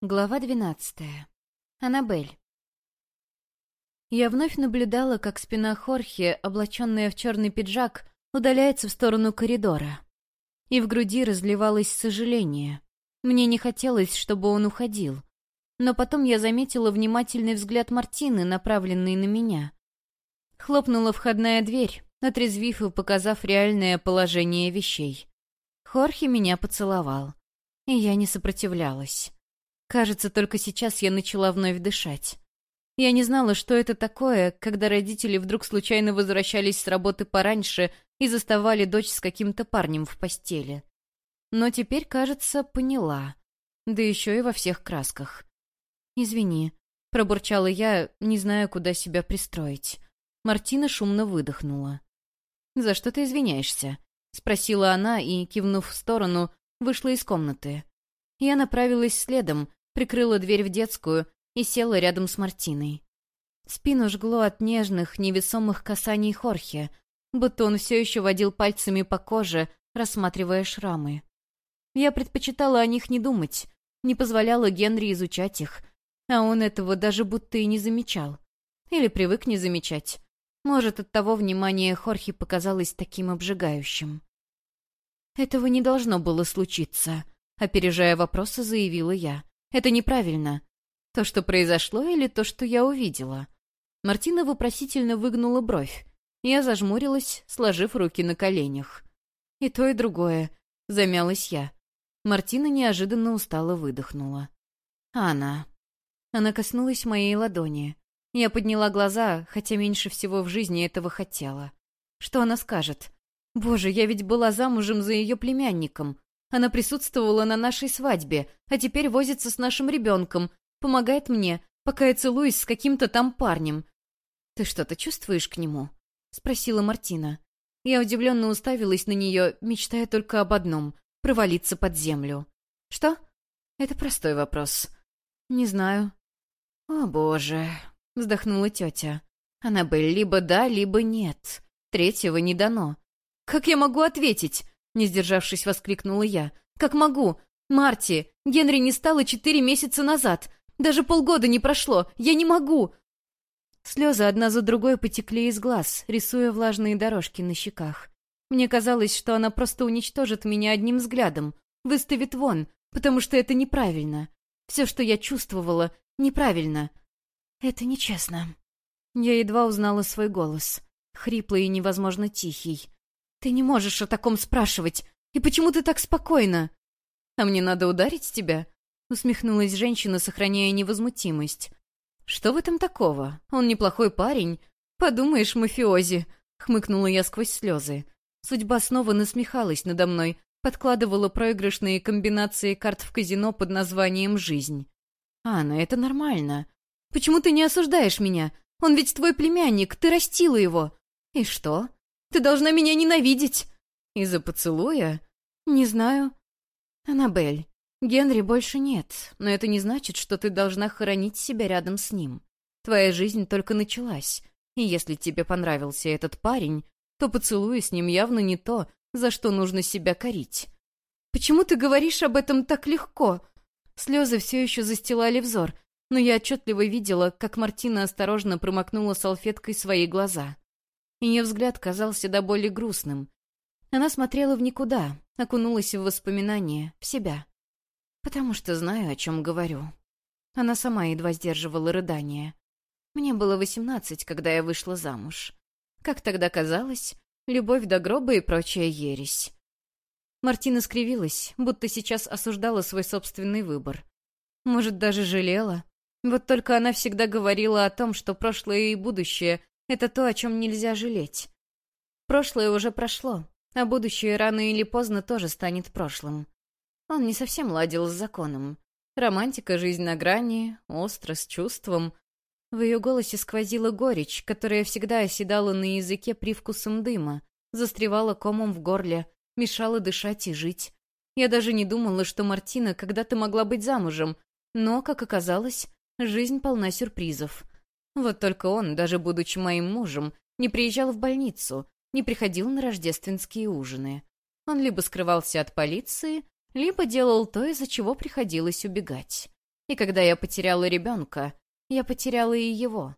Глава двенадцатая. Аннабель. Я вновь наблюдала, как спина Хорхе, облаченная в черный пиджак, удаляется в сторону коридора. И в груди разливалось сожаление. Мне не хотелось, чтобы он уходил. Но потом я заметила внимательный взгляд Мартины, направленный на меня. Хлопнула входная дверь, отрезвив и показав реальное положение вещей. Хорхе меня поцеловал. И я не сопротивлялась. Кажется, только сейчас я начала вновь дышать. Я не знала, что это такое, когда родители вдруг случайно возвращались с работы пораньше и заставали дочь с каким-то парнем в постели. Но теперь, кажется, поняла. Да еще и во всех красках. «Извини», — пробурчала я, не зная, куда себя пристроить. Мартина шумно выдохнула. «За что ты извиняешься?» — спросила она и, кивнув в сторону, вышла из комнаты. Я направилась следом, прикрыла дверь в детскую и села рядом с Мартиной. Спину жгло от нежных, невесомых касаний Хорхе, будто он все еще водил пальцами по коже, рассматривая шрамы. Я предпочитала о них не думать, не позволяла Генри изучать их, а он этого даже будто и не замечал. Или привык не замечать. Может, от того внимание Хорхе показалось таким обжигающим. «Этого не должно было случиться», — опережая вопросы, заявила я. Это неправильно. То, что произошло, или то, что я увидела? Мартина вопросительно выгнула бровь. Я зажмурилась, сложив руки на коленях. И то, и другое. Замялась я. Мартина неожиданно устало выдохнула. «Анна». Она коснулась моей ладони. Я подняла глаза, хотя меньше всего в жизни этого хотела. Что она скажет? Боже, я ведь была замужем за ее племянником. Она присутствовала на нашей свадьбе, а теперь возится с нашим ребенком, помогает мне, пока я целуюсь с каким-то там парнем. «Ты что-то чувствуешь к нему?» — спросила Мартина. Я удивленно уставилась на нее, мечтая только об одном — провалиться под землю. «Что?» «Это простой вопрос». «Не знаю». «О, боже!» — вздохнула тетя. «Аннабель, либо да, либо нет. Третьего не дано». «Как я могу ответить?» Не сдержавшись, воскликнула я. «Как могу? Марти, Генри не стало четыре месяца назад. Даже полгода не прошло. Я не могу!» Слезы одна за другой потекли из глаз, рисуя влажные дорожки на щеках. Мне казалось, что она просто уничтожит меня одним взглядом, выставит вон, потому что это неправильно. Все, что я чувствовала, неправильно. Это нечестно. Я едва узнала свой голос, хриплый и невозможно тихий. «Ты не можешь о таком спрашивать. И почему ты так спокойна?» «А мне надо ударить тебя?» — усмехнулась женщина, сохраняя невозмутимость. «Что в этом такого? Он неплохой парень. Подумаешь, мафиози!» — хмыкнула я сквозь слезы. Судьба снова насмехалась надо мной, подкладывала проигрышные комбинации карт в казино под названием «Жизнь». «Анна, это нормально. Почему ты не осуждаешь меня? Он ведь твой племянник, ты растила его». «И что? Ты должна меня ненавидеть!» «Из-за поцелуя?» «Не знаю». «Аннабель, Генри больше нет, но это не значит, что ты должна хоронить себя рядом с ним. Твоя жизнь только началась, и если тебе понравился этот парень, то поцелуй с ним явно не то, за что нужно себя корить». «Почему ты говоришь об этом так легко?» Слезы все еще застилали взор, но я отчетливо видела, как Мартина осторожно промокнула салфеткой свои глаза. Ее взгляд казался до боли грустным. Она смотрела в никуда, окунулась в воспоминания, в себя. «Потому что знаю, о чем говорю». Она сама едва сдерживала рыдание. Мне было восемнадцать, когда я вышла замуж. Как тогда казалось, любовь до гроба и прочая ересь. Мартина скривилась, будто сейчас осуждала свой собственный выбор. Может, даже жалела. Вот только она всегда говорила о том, что прошлое и будущее это то, о чем нельзя жалеть. Прошлое уже прошло, а будущее рано или поздно тоже станет прошлым. Он не совсем ладил с законом. Романтика, жизнь на грани, остро, с чувством. В ее голосе сквозила горечь, которая всегда оседала на языке привкусом дыма, застревала комом в горле, мешала дышать и жить. Я даже не думала, что Мартина когда-то могла быть замужем, но, как оказалось, жизнь полна сюрпризов. Вот только он, даже будучи моим мужем, не приезжал в больницу, не приходил на рождественские ужины. Он либо скрывался от полиции, либо делал то, из-за чего приходилось убегать. И когда я потеряла ребенка, я потеряла и его.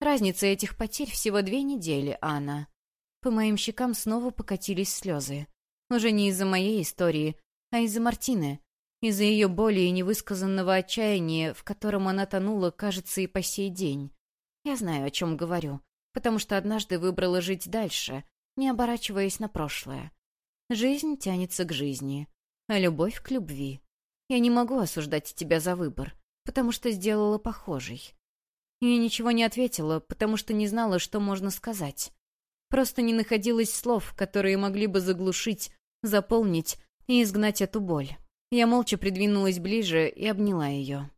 Разница этих потерь всего две недели, Анна. По моим щекам снова покатились слезы. Уже не из-за моей истории, а из-за Мартины. Из-за ее боли и невысказанного отчаяния, в котором она тонула, кажется, и по сей день. Я знаю, о чем говорю, потому что однажды выбрала жить дальше, не оборачиваясь на прошлое. Жизнь тянется к жизни, а любовь к любви. Я не могу осуждать тебя за выбор, потому что сделала похожий. Я ничего не ответила, потому что не знала, что можно сказать. Просто не находилось слов, которые могли бы заглушить, заполнить и изгнать эту боль. Я молча придвинулась ближе и обняла ее.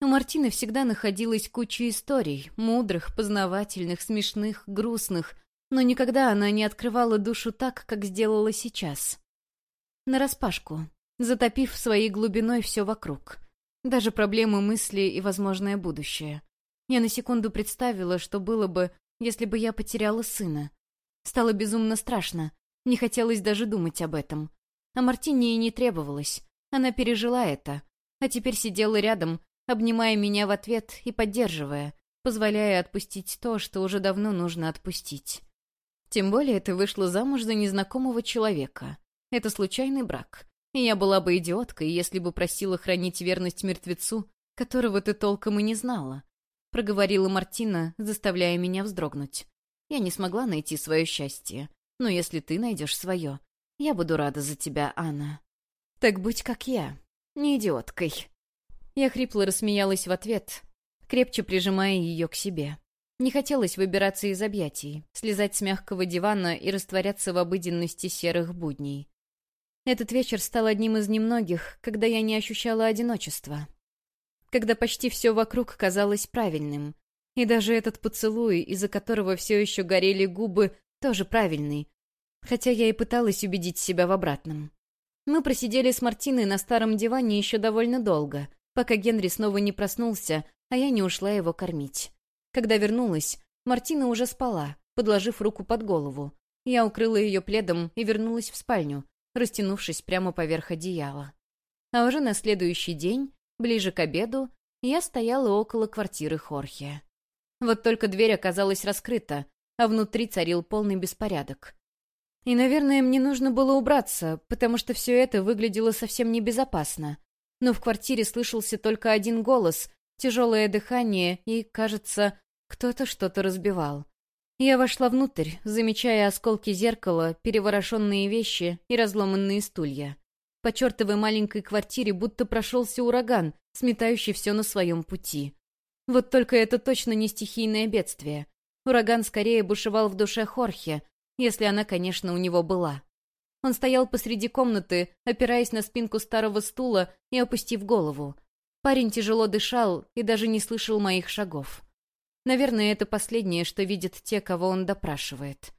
У Мартины всегда находилась куча историй, мудрых, познавательных, смешных, грустных, но никогда она не открывала душу так, как сделала сейчас. Нараспашку, затопив своей глубиной все вокруг. Даже проблемы мысли и возможное будущее. Я на секунду представила, что было бы, если бы я потеряла сына. Стало безумно страшно, не хотелось даже думать об этом. А Мартине и не требовалось. Она пережила это, а теперь сидела рядом, обнимая меня в ответ и поддерживая, позволяя отпустить то, что уже давно нужно отпустить. Тем более ты вышла замуж за незнакомого человека. Это случайный брак. И я была бы идиоткой, если бы просила хранить верность мертвецу, которого ты толком и не знала проговорила Мартина, заставляя меня вздрогнуть. Я не смогла найти свое счастье, но если ты найдешь свое, я буду рада за тебя, Анна. Так будь как я, не идиоткой. Я хрипло рассмеялась в ответ, крепче прижимая ее к себе. Не хотелось выбираться из объятий, слезать с мягкого дивана и растворяться в обыденности серых будней. Этот вечер стал одним из немногих, когда я не ощущала одиночества когда почти все вокруг казалось правильным. И даже этот поцелуй, из-за которого все еще горели губы, тоже правильный. Хотя я и пыталась убедить себя в обратном. Мы просидели с Мартиной на старом диване еще довольно долго, пока Генри снова не проснулся, а я не ушла его кормить. Когда вернулась, Мартина уже спала, подложив руку под голову. Я укрыла ее пледом и вернулась в спальню, растянувшись прямо поверх одеяла. А уже на следующий день Ближе к обеду я стояла около квартиры Хорхе. Вот только дверь оказалась раскрыта, а внутри царил полный беспорядок. И, наверное, мне нужно было убраться, потому что все это выглядело совсем небезопасно. Но в квартире слышался только один голос, тяжелое дыхание и, кажется, кто-то что-то разбивал. Я вошла внутрь, замечая осколки зеркала, переворошенные вещи и разломанные стулья. По чертовой маленькой квартире будто прошелся ураган, сметающий все на своем пути. Вот только это точно не стихийное бедствие. Ураган скорее бушевал в душе Хорхе, если она, конечно, у него была. Он стоял посреди комнаты, опираясь на спинку старого стула и опустив голову. Парень тяжело дышал и даже не слышал моих шагов. Наверное, это последнее, что видят те, кого он допрашивает.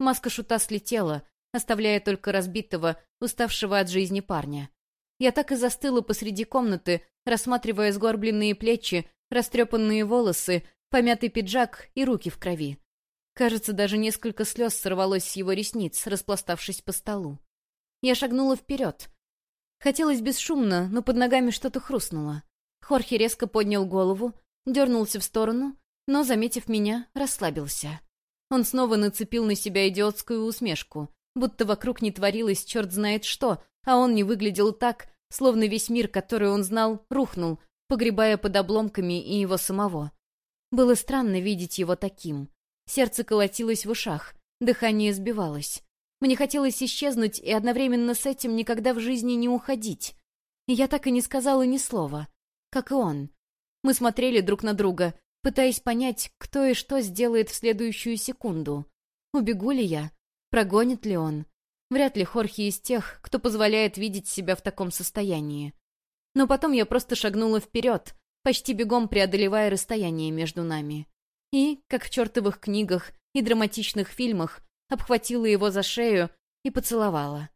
Маска шута слетела, оставляя только разбитого, уставшего от жизни парня. Я так и застыла посреди комнаты, рассматривая сгорбленные плечи, растрепанные волосы, помятый пиджак и руки в крови. Кажется, даже несколько слез сорвалось с его ресниц, распластавшись по столу. Я шагнула вперед. Хотелось бесшумно, но под ногами что-то хрустнуло. Хорхе резко поднял голову, дернулся в сторону, но, заметив меня, расслабился. Он снова нацепил на себя идиотскую усмешку будто вокруг не творилось черт знает что, а он не выглядел так, словно весь мир, который он знал, рухнул, погребая под обломками и его самого. Было странно видеть его таким. Сердце колотилось в ушах, дыхание сбивалось. Мне хотелось исчезнуть и одновременно с этим никогда в жизни не уходить. И я так и не сказала ни слова. Как и он. Мы смотрели друг на друга, пытаясь понять, кто и что сделает в следующую секунду. Убегу ли я? Прогонит ли он? Вряд ли Хорхе из тех, кто позволяет видеть себя в таком состоянии. Но потом я просто шагнула вперед, почти бегом преодолевая расстояние между нами. И, как в чертовых книгах и драматичных фильмах, обхватила его за шею и поцеловала.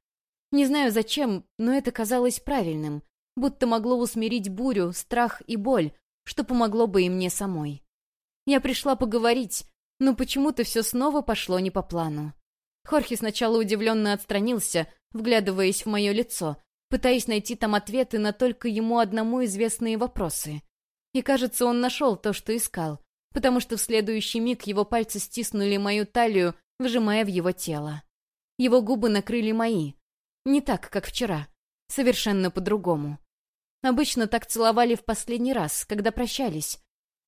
Не знаю зачем, но это казалось правильным, будто могло усмирить бурю, страх и боль, что помогло бы и мне самой. Я пришла поговорить, но почему-то все снова пошло не по плану. Хорхе сначала удивленно отстранился, вглядываясь в мое лицо, пытаясь найти там ответы на только ему одному известные вопросы. И, кажется, он нашел то, что искал, потому что в следующий миг его пальцы стиснули мою талию, вжимая в его тело. Его губы накрыли мои. Не так, как вчера. Совершенно по-другому. Обычно так целовали в последний раз, когда прощались,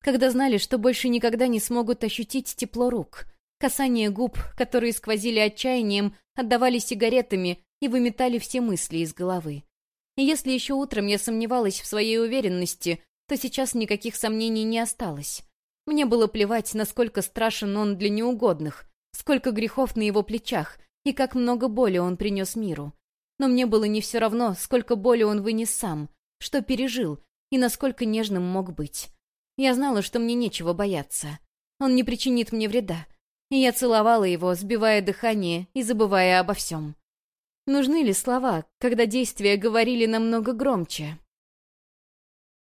когда знали, что больше никогда не смогут ощутить тепло рук. Касание губ, которые сквозили отчаянием, отдавали сигаретами и выметали все мысли из головы. И если еще утром я сомневалась в своей уверенности, то сейчас никаких сомнений не осталось. Мне было плевать, насколько страшен он для неугодных, сколько грехов на его плечах и как много боли он принес миру. Но мне было не все равно, сколько боли он вынес сам, что пережил и насколько нежным мог быть. Я знала, что мне нечего бояться. Он не причинит мне вреда. И я целовала его, сбивая дыхание и забывая обо всем. Нужны ли слова, когда действия говорили намного громче?